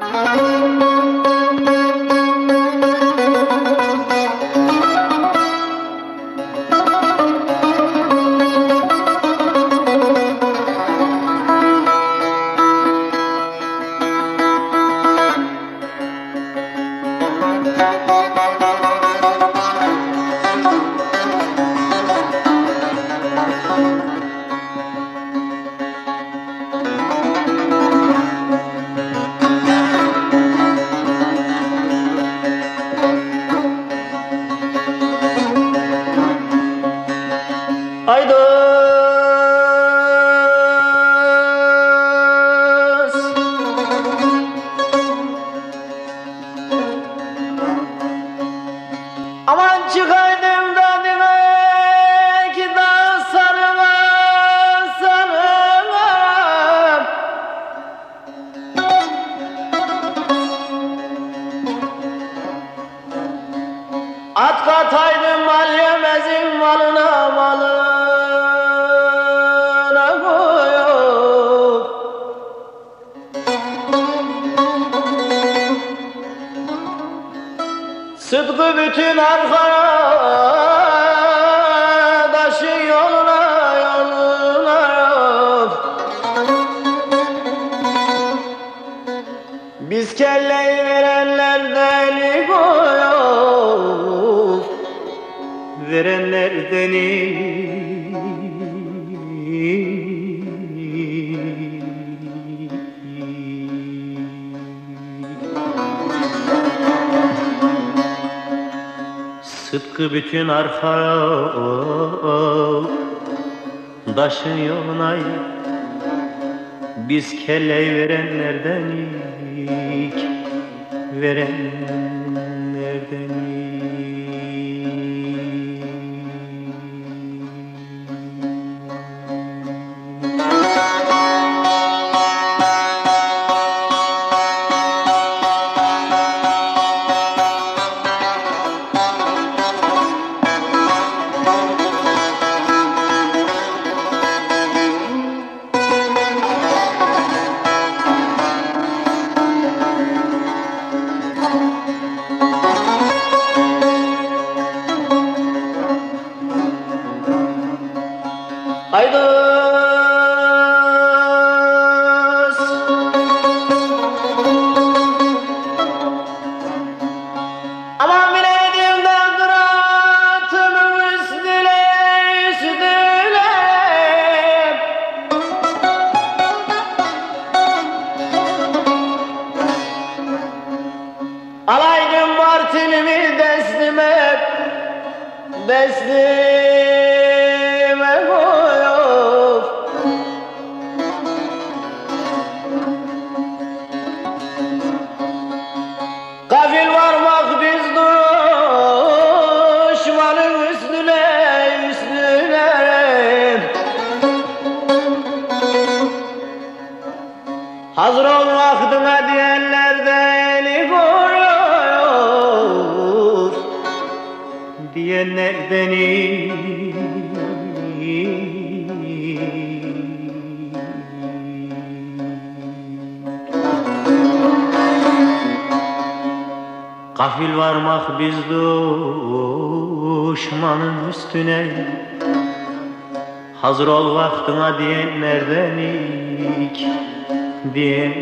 Música Aydos. Aman çıkaydım da demek da sarıla sarıla. At kataydım mal yemezim malına Sıdkı bütün arkadaşı yoluna yoluna Biz kelleyi verenlerden koyup Verenlerden Sıtkı bütün arkadaşın yoluna Biz kelleyi verenlerden ilk Deslime koyup Gafil varmak biz düşmanın üstüne üstüne. Hazır ol vaktine diyenlerden Diyenlerden Gafil varmak biz düşmanın üstüne. Hazır ol vaktine diyenlerden ilk diyen